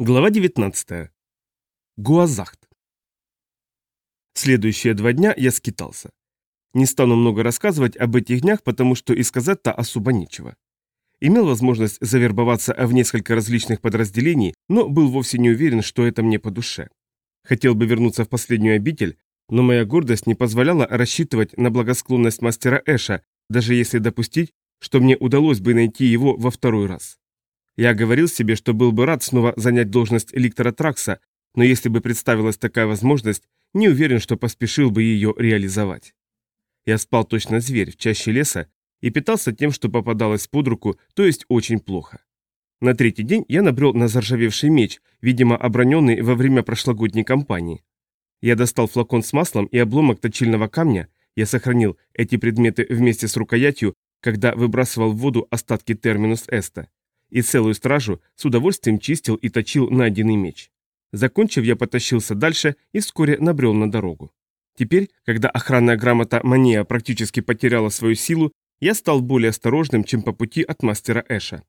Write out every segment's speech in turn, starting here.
Глава 19. Гуазахт. Следующие два дня я скитался. Не стану много рассказывать об этих днях, потому что и сказать-то особо нечего. Имел возможность завербоваться в несколько различных подразделений, но был вовсе не уверен, что это мне по душе. Хотел бы вернуться в последнюю обитель, но моя гордость не позволяла рассчитывать на благосклонность мастера Эша, даже если допустить, что мне удалось бы найти его во второй раз. Я говорил себе, что был бы рад снова занять должность ликтора Тракса, но если бы представилась такая возможность, не уверен, что поспешил бы ее реализовать. Я спал точно зверь в чаще леса и питался тем, что попадалось под руку, то есть очень плохо. На третий день я набрел на заржавевший меч, видимо, оброненный во время прошлогодней кампании. Я достал флакон с маслом и обломок точильного камня, я сохранил эти предметы вместе с рукоятью, когда выбрасывал в воду остатки терминус эста и целую стражу с удовольствием чистил и точил найденный меч. Закончив, я потащился дальше и вскоре набрел на дорогу. Теперь, когда охранная грамота Мания практически потеряла свою силу, я стал более осторожным, чем по пути от мастера Эша.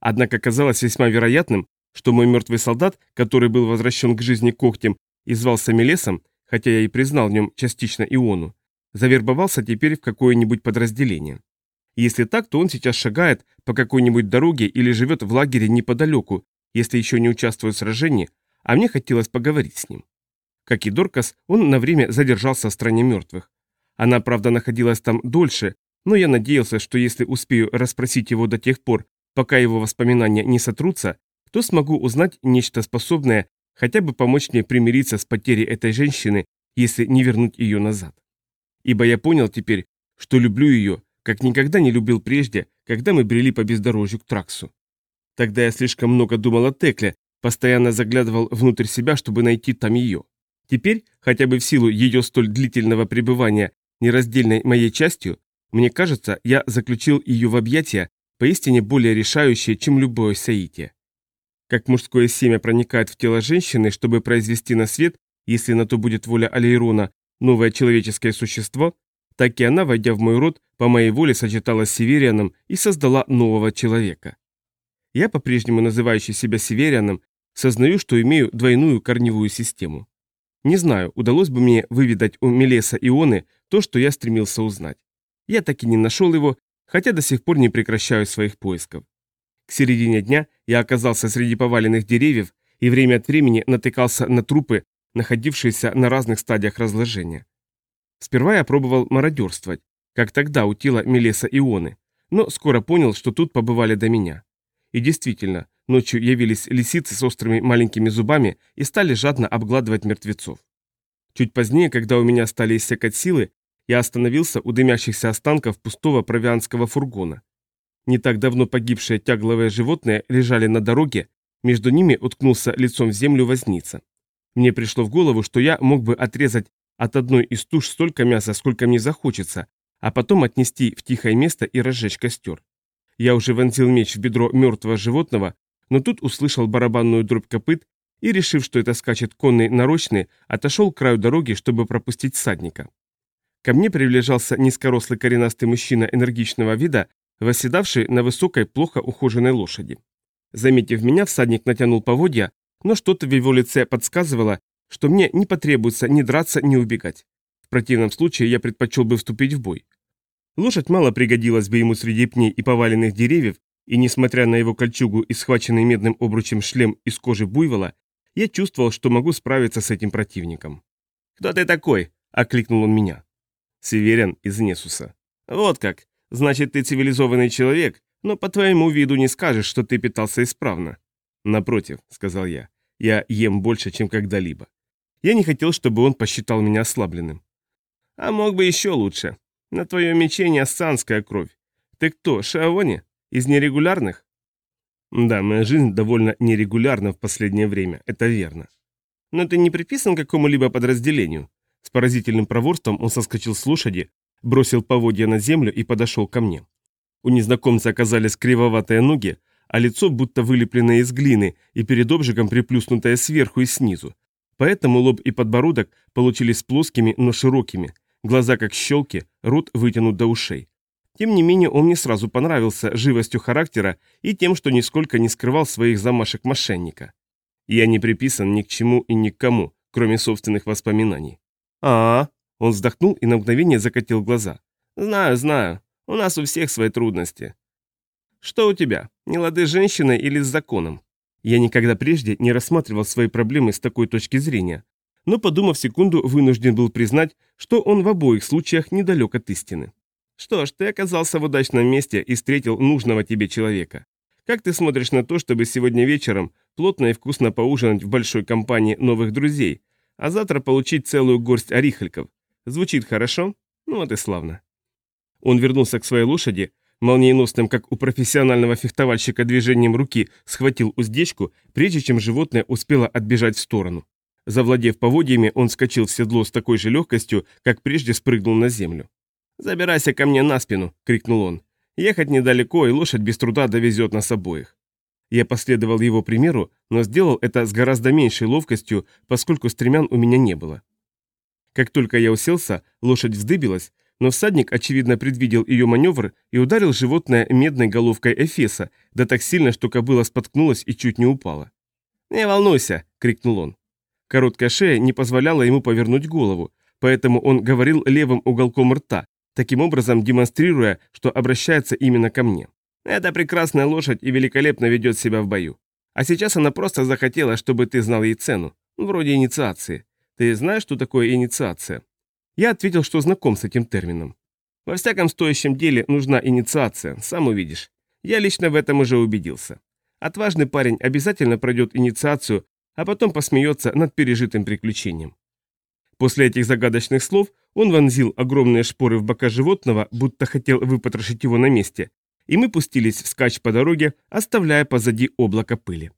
Однако казалось весьма вероятным, что мой мертвый солдат, который был возвращен к жизни когтем и звался Мелесом, хотя я и признал в нем частично Иону, завербовался теперь в какое-нибудь подразделение. Если так, то он сейчас шагает по какой-нибудь дороге или живет в лагере неподалеку, если еще не участвует в сражении, а мне хотелось поговорить с ним. Как и Доркас, он на время задержался в стране мертвых. Она, правда, находилась там дольше, но я надеялся, что если успею расспросить его до тех пор, пока его воспоминания не сотрутся, то смогу узнать нечто способное хотя бы помочь мне примириться с потерей этой женщины, если не вернуть ее назад. Ибо я понял теперь, что люблю ее, как никогда не любил прежде, когда мы брели по бездорожью к Траксу. Тогда я слишком много думал о Текле, постоянно заглядывал внутрь себя, чтобы найти там ее. Теперь, хотя бы в силу ее столь длительного пребывания нераздельной моей частью, мне кажется, я заключил ее в объятия, поистине более решающие, чем любое соитие. Как мужское семя проникает в тело женщины, чтобы произвести на свет, если на то будет воля Алейрона, новое человеческое существо, так и она, войдя в мой род, по моей воле сочеталась с Северианом и создала нового человека. Я, по-прежнему называющий себя Северианом, сознаю, что имею двойную корневую систему. Не знаю, удалось бы мне выведать у Мелеса Ионы то, что я стремился узнать. Я так и не нашел его, хотя до сих пор не прекращаю своих поисков. К середине дня я оказался среди поваленных деревьев и время от времени натыкался на трупы, находившиеся на разных стадиях разложения. Сперва я пробовал мародерствовать, как тогда у тела Мелеса Ионы, но скоро понял, что тут побывали до меня. И действительно, ночью явились лисицы с острыми маленькими зубами и стали жадно обгладывать мертвецов. Чуть позднее, когда у меня стали иссякать силы, я остановился у дымящихся останков пустого провианского фургона. Не так давно погибшие тягловые животные лежали на дороге, между ними уткнулся лицом в землю возница. Мне пришло в голову, что я мог бы отрезать от одной из туш столько мяса, сколько мне захочется, а потом отнести в тихое место и разжечь костер. Я уже вонзил меч в бедро мертвого животного, но тут услышал барабанную дробь копыт и, решив, что это скачет конный нарочный, отошел к краю дороги, чтобы пропустить всадника. Ко мне приближался низкорослый коренастый мужчина энергичного вида, восседавший на высокой, плохо ухоженной лошади. Заметив меня, всадник натянул поводья, но что-то в его лице подсказывало, что мне не потребуется ни драться, ни убегать. В противном случае я предпочел бы вступить в бой. Лошадь мало пригодилась бы ему среди пней и поваленных деревьев, и несмотря на его кольчугу и схваченный медным обручем шлем из кожи буйвола, я чувствовал, что могу справиться с этим противником. «Кто ты такой?» – окликнул он меня. Северян из Несуса. «Вот как. Значит, ты цивилизованный человек, но по твоему виду не скажешь, что ты питался исправно». «Напротив», – сказал я, – «я ем больше, чем когда-либо. Я не хотел, чтобы он посчитал меня ослабленным. А мог бы еще лучше. На твоем мече не ассанская кровь. Ты кто, Шаони? Из нерегулярных? Да, моя жизнь довольно нерегулярна в последнее время, это верно. Но ты не приписан к какому-либо подразделению. С поразительным проворством он соскочил с лошади, бросил поводья на землю и подошел ко мне. У незнакомца оказались кривоватые ноги, а лицо будто вылепленное из глины и перед обжигом приплюснутое сверху и снизу, Поэтому лоб и подбородок получились плоскими, но широкими, глаза как щелки, рот вытянут до ушей. Тем не менее, он мне сразу понравился живостью характера и тем, что нисколько не скрывал своих замашек мошенника. Я не приписан ни к чему и ни к кому, кроме собственных воспоминаний. а, -а, -а Он вздохнул и на мгновение закатил глаза. «Знаю, знаю. У нас у всех свои трудности. Что у тебя? Не лады женщиной или с законом?» Я никогда прежде не рассматривал свои проблемы с такой точки зрения, но, подумав секунду, вынужден был признать, что он в обоих случаях недалек от истины. «Что ж, ты оказался в удачном месте и встретил нужного тебе человека. Как ты смотришь на то, чтобы сегодня вечером плотно и вкусно поужинать в большой компании новых друзей, а завтра получить целую горсть орихальков? Звучит хорошо? Ну вот и славно». Он вернулся к своей лошади, молниеносным, как у профессионального фехтовальщика движением руки, схватил уздечку, прежде чем животное успело отбежать в сторону. Завладев поводьями, он вскочил в седло с такой же легкостью, как прежде спрыгнул на землю. «Забирайся ко мне на спину!» — крикнул он. «Ехать недалеко, и лошадь без труда довезет нас обоих». Я последовал его примеру, но сделал это с гораздо меньшей ловкостью, поскольку стремян у меня не было. Как только я уселся, лошадь вздыбилась, но всадник, очевидно, предвидел ее маневр и ударил животное медной головкой Эфеса, да так сильно, что кобыла споткнулась и чуть не упала. «Не волнуйся!» — крикнул он. Короткая шея не позволяла ему повернуть голову, поэтому он говорил левым уголком рта, таким образом демонстрируя, что обращается именно ко мне. «Это прекрасная лошадь и великолепно ведет себя в бою. А сейчас она просто захотела, чтобы ты знал ей цену, вроде инициации. Ты знаешь, что такое инициация?» Я ответил, что знаком с этим термином. Во всяком стоящем деле нужна инициация, сам увидишь. Я лично в этом уже убедился. Отважный парень обязательно пройдет инициацию, а потом посмеется над пережитым приключением. После этих загадочных слов он вонзил огромные шпоры в бока животного, будто хотел выпотрошить его на месте, и мы пустились вскачь по дороге, оставляя позади облако пыли.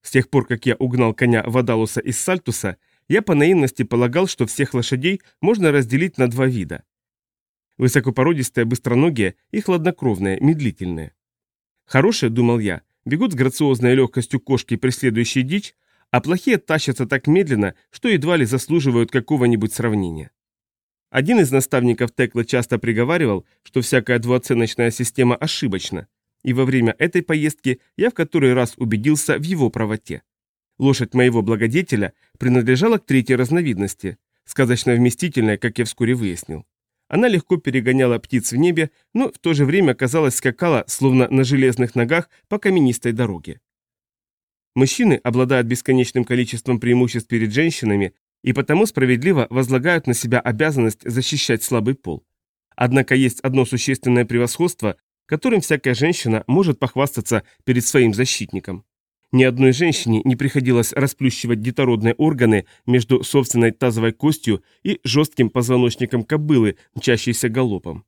С тех пор, как я угнал коня Вадалуса из Сальтуса, я по наивности полагал, что всех лошадей можно разделить на два вида. Высокопородистые быстроногие и хладнокровные, медлительные. Хорошие, думал я, бегут с грациозной легкостью кошки, преследующей дичь, а плохие тащатся так медленно, что едва ли заслуживают какого-нибудь сравнения. Один из наставников Текла часто приговаривал, что всякая двуоценочная система ошибочна, и во время этой поездки я в который раз убедился в его правоте. Лошадь моего благодетеля принадлежала к третьей разновидности, сказочно вместительной, как я вскоре выяснил. Она легко перегоняла птиц в небе, но в то же время, казалось, скакала, словно на железных ногах, по каменистой дороге. Мужчины обладают бесконечным количеством преимуществ перед женщинами и потому справедливо возлагают на себя обязанность защищать слабый пол. Однако есть одно существенное превосходство, которым всякая женщина может похвастаться перед своим защитником. Ни одной женщине не приходилось расплющивать детородные органы между собственной тазовой костью и жестким позвоночником кобылы, мчащейся галопом.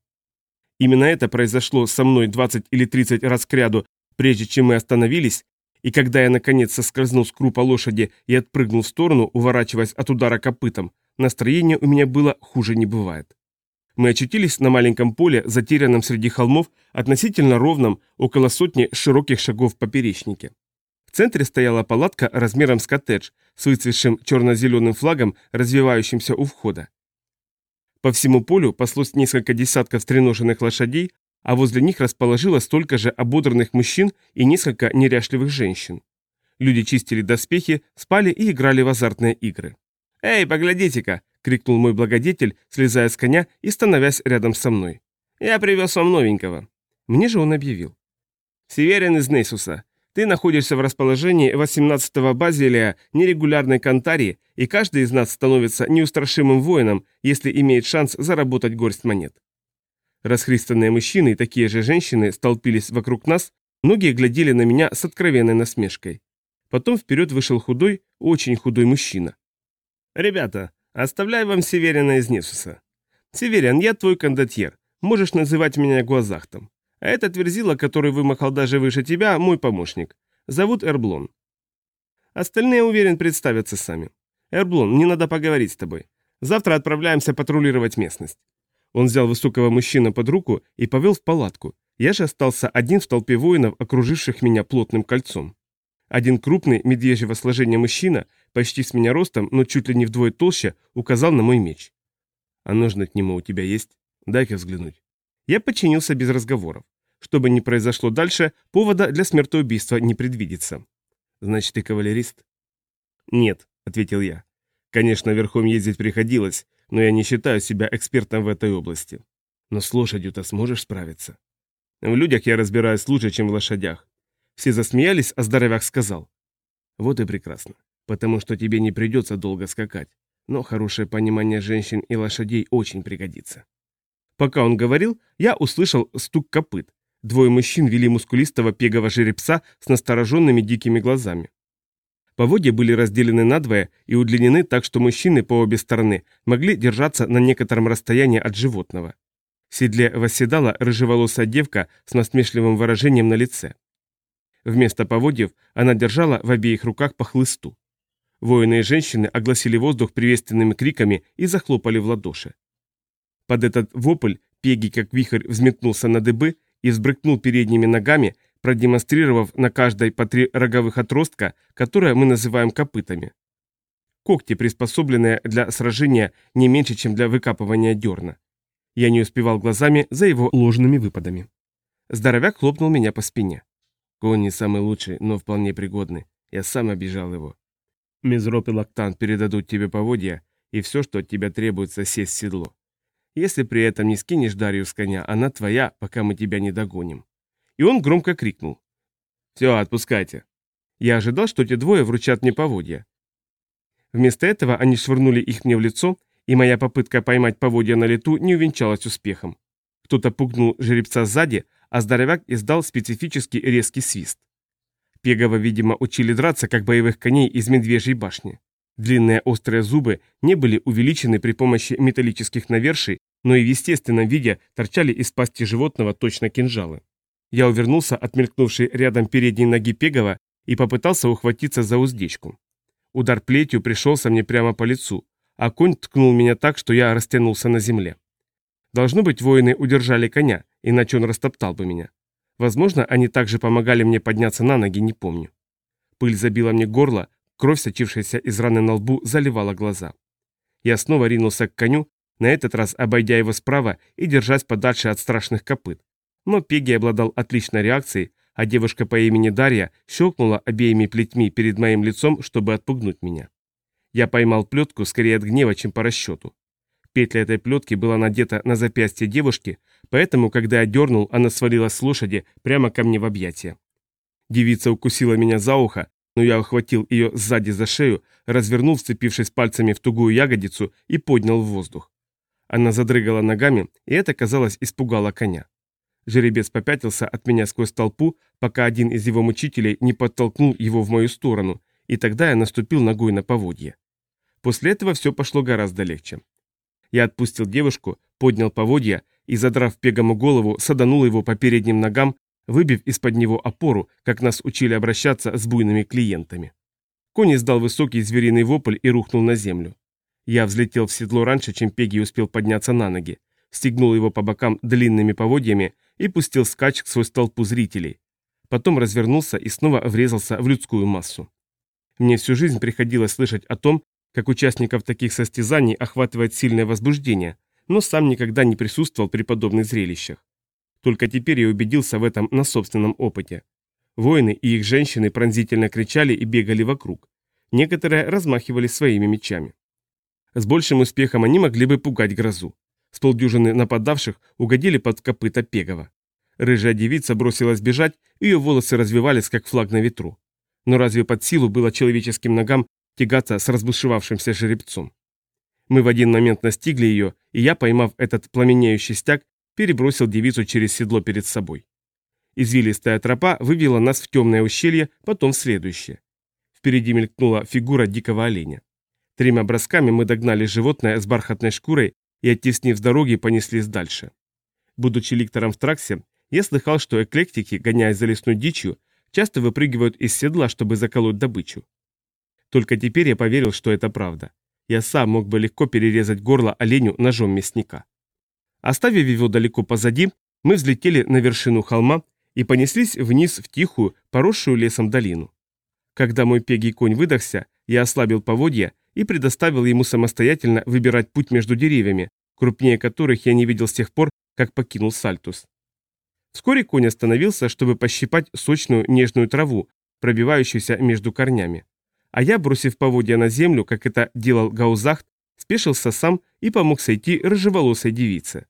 Именно это произошло со мной 20 или 30 раз к ряду, прежде чем мы остановились, и когда я наконец соскользнул с крупа лошади и отпрыгнул в сторону, уворачиваясь от удара копытом, настроение у меня было хуже не бывает. Мы очутились на маленьком поле, затерянном среди холмов, относительно ровном, около сотни широких шагов поперечнике. Центре стояла палатка размером с коттедж, с выцветшим черно-зеленым флагом, развивающимся у входа. По всему полю паслось несколько десятков стреноженных лошадей, а возле них расположилось столько же ободранных мужчин и несколько неряшливых женщин. Люди чистили доспехи, спали и играли в азартные игры. «Эй, поглядите-ка!» — крикнул мой благодетель, слезая с коня и становясь рядом со мной. «Я привез вам новенького». Мне же он объявил. «Северин из Нейсуса. Ты находишься в расположении 18-го Базилия нерегулярной Кантарии, и каждый из нас становится неустрашимым воином, если имеет шанс заработать горсть монет. Расхристанные мужчины и такие же женщины столпились вокруг нас, многие глядели на меня с откровенной насмешкой. Потом вперед вышел худой, очень худой мужчина. «Ребята, оставляю вам Северина из Несуса. Северин, я твой кондотьер, можешь называть меня Гуазахтом. А этот верзила, который вымахал даже выше тебя, мой помощник. Зовут Эрблон. Остальные, уверен, представятся сами. Эрблон, мне надо поговорить с тобой. Завтра отправляемся патрулировать местность. Он взял высокого мужчину под руку и повел в палатку. Я же остался один в толпе воинов, окруживших меня плотным кольцом. Один крупный, медвежьего сложения мужчина, почти с меня ростом, но чуть ли не вдвое толще, указал на мой меч. «А ножны к нему у тебя есть? Дай-ка взглянуть». Я подчинился без разговоров. Что бы ни произошло дальше, повода для смертоубийства не предвидится. Значит, ты кавалерист? «Нет», — ответил я. «Конечно, верхом ездить приходилось, но я не считаю себя экспертом в этой области. Но с лошадью-то сможешь справиться?» «В людях я разбираюсь лучше, чем в лошадях». Все засмеялись, а здоровяк сказал. «Вот и прекрасно, потому что тебе не придется долго скакать, но хорошее понимание женщин и лошадей очень пригодится». Пока он говорил, я услышал стук копыт. Двое мужчин вели мускулистого пегого жеребца с настороженными дикими глазами. Поводья были разделены надвое и удлинены так, что мужчины по обе стороны могли держаться на некотором расстоянии от животного. В седле восседала рыжеволосая девка с насмешливым выражением на лице. Вместо поводьев она держала в обеих руках по хлысту. Воины и женщины огласили воздух приветственными криками и захлопали в ладоши. Под этот вопль Пеги, как вихрь, взметнулся на дыбы и взбрыкнул передними ногами, продемонстрировав на каждой по три роговых отростка, которые мы называем копытами. Когти, приспособленные для сражения не меньше, чем для выкапывания дерна. Я не успевал глазами за его ложными выпадами. Здоровяк хлопнул меня по спине. Конь не самый лучший, но вполне пригодный. Я сам обижал его. Мизроп и Лактан передадут тебе поводья, и все, что от тебя требуется, сесть в седло. Если при этом не скинешь Дарью с коня, она твоя, пока мы тебя не догоним. И он громко крикнул. «Все, отпускайте». Я ожидал, что эти двое вручат мне поводья. Вместо этого они швырнули их мне в лицо, и моя попытка поймать поводья на лету не увенчалась успехом. Кто-то пугнул жеребца сзади, а здоровяк издал специфический резкий свист. Пегова, видимо, учили драться, как боевых коней из медвежьей башни. Длинные острые зубы не были увеличены при помощи металлических наверший, но и в естественном виде торчали из пасти животного точно кинжалы. Я увернулся от мелькнувшей рядом передней ноги Пегова и попытался ухватиться за уздечку. Удар плетью пришелся мне прямо по лицу, а конь ткнул меня так, что я растянулся на земле. Должно быть, воины удержали коня, иначе он растоптал бы меня. Возможно, они также помогали мне подняться на ноги, не помню. Пыль забила мне горло, кровь, сочившаяся из раны на лбу, заливала глаза. Я снова ринулся к коню, на этот раз обойдя его справа и держась подальше от страшных копыт. Но Пеги обладал отличной реакцией, а девушка по имени Дарья щелкнула обеими плетьми перед моим лицом, чтобы отпугнуть меня. Я поймал плетку скорее от гнева, чем по расчету. Петля этой плетки была надета на запястье девушки, поэтому, когда я дернул, она свалилась с лошади прямо ко мне в объятия. Девица укусила меня за ухо, но я ухватил ее сзади за шею, развернул, вцепившись пальцами в тугую ягодицу и поднял в воздух. Она задрыгала ногами, и это, казалось, испугало коня. Жеребец попятился от меня сквозь толпу, пока один из его мучителей не подтолкнул его в мою сторону, и тогда я наступил ногой на поводье. После этого все пошло гораздо легче. Я отпустил девушку, поднял поводья и, задрав пегому голову, саданул его по передним ногам, выбив из-под него опору, как нас учили обращаться с буйными клиентами. Конь издал высокий звериный вопль и рухнул на землю. Я взлетел в седло раньше, чем Пеги успел подняться на ноги, стегнул его по бокам длинными поводьями и пустил скач сквозь толпу зрителей. Потом развернулся и снова врезался в людскую массу. Мне всю жизнь приходилось слышать о том, как участников таких состязаний охватывает сильное возбуждение, но сам никогда не присутствовал при подобных зрелищах. Только теперь я убедился в этом на собственном опыте. Воины и их женщины пронзительно кричали и бегали вокруг. Некоторые размахивали своими мечами. С большим успехом они могли бы пугать грозу. С полдюжины нападавших угодили под копыта Пегова. Рыжая девица бросилась бежать, ее волосы развивались, как флаг на ветру. Но разве под силу было человеческим ногам тягаться с разбушевавшимся жеребцом? Мы в один момент настигли ее, и я, поймав этот пламенеющий стяг, перебросил девицу через седло перед собой. Извилистая тропа вывела нас в темное ущелье, потом в следующее. Впереди мелькнула фигура дикого оленя. Тремя бросками мы догнали животное с бархатной шкурой и, оттеснив с дороги, понеслись дальше. Будучи ликтором в Траксе, я слыхал, что эклектики, гоняясь за лесной дичью, часто выпрыгивают из седла, чтобы заколоть добычу. Только теперь я поверил, что это правда. Я сам мог бы легко перерезать горло оленю ножом мясника. Оставив его далеко позади, мы взлетели на вершину холма и понеслись вниз в тихую, поросшую лесом долину. Когда мой пегий конь выдохся, я ослабил поводья и предоставил ему самостоятельно выбирать путь между деревьями, крупнее которых я не видел с тех пор, как покинул Сальтус. Вскоре конь остановился, чтобы пощипать сочную нежную траву, пробивающуюся между корнями. а я, бросив поводья на землю, как это делал Гаузахт, спешился сам и помог сойти рыжеволосой девице.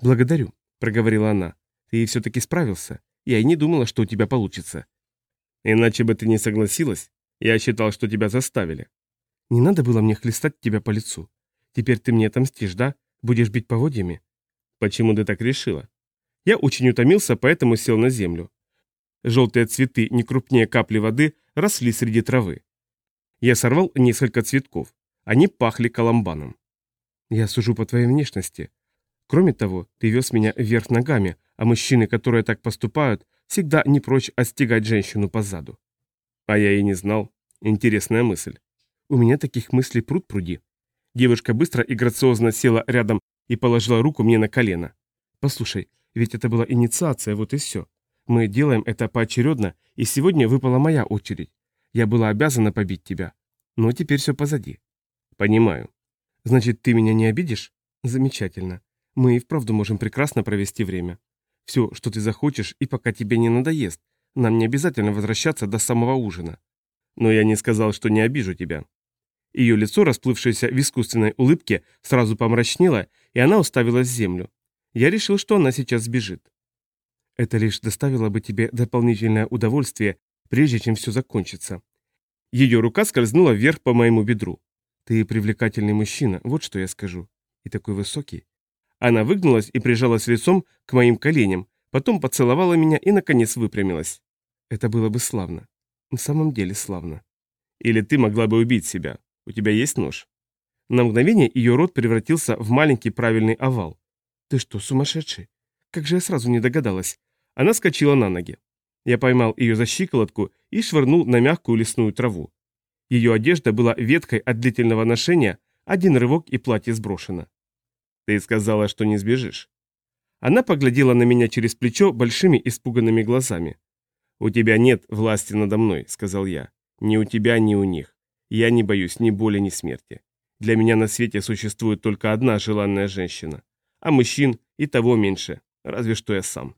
«Благодарю», — проговорила она. «Ты все-таки справился. Я и не думала, что у тебя получится». «Иначе бы ты не согласилась. Я считал, что тебя заставили». «Не надо было мне хлестать тебя по лицу. Теперь ты мне отомстишь, да? Будешь бить поводьями?» «Почему ты так решила?» Я очень утомился, поэтому сел на землю. Желтые цветы, не крупнее капли воды, росли среди травы. Я сорвал несколько цветков. Они пахли коломбаном. Я сужу по твоей внешности. Кроме того, ты вез меня вверх ногами, а мужчины, которые так поступают, всегда не прочь отстегать женщину по заду. А я и не знал. Интересная мысль. У меня таких мыслей пруд пруди. Девушка быстро и грациозно села рядом и положила руку мне на колено. Послушай, ведь это была инициация, вот и все. Мы делаем это поочередно, и сегодня выпала моя очередь. Я была обязана побить тебя. Но теперь все позади. Понимаю. Значит, ты меня не обидишь? Замечательно. Мы и вправду можем прекрасно провести время. Все, что ты захочешь, и пока тебе не надоест. Нам не обязательно возвращаться до самого ужина. Но я не сказал, что не обижу тебя. Ее лицо, расплывшееся в искусственной улыбке, сразу помрачнело, и она уставилась в землю. Я решил, что она сейчас сбежит. Это лишь доставило бы тебе дополнительное удовольствие, прежде чем все закончится. Ее рука скользнула вверх по моему бедру. Ты привлекательный мужчина, вот что я скажу. И такой высокий. Она выгнулась и прижалась лицом к моим коленям, потом поцеловала меня и, наконец, выпрямилась. Это было бы славно. На самом деле славно. Или ты могла бы убить себя. У тебя есть нож? На мгновение ее рот превратился в маленький правильный овал. Ты что, сумасшедший? Как же я сразу не догадалась. Она скочила на ноги. Я поймал ее за щиколотку и швырнул на мягкую лесную траву. Ее одежда была веткой от длительного ношения, один рывок и платье сброшено. «Ты сказала, что не сбежишь». Она поглядела на меня через плечо большими испуганными глазами. «У тебя нет власти надо мной», — сказал я. «Ни у тебя, ни у них. Я не боюсь ни боли, ни смерти. Для меня на свете существует только одна желанная женщина. А мужчин и того меньше, разве что я сам».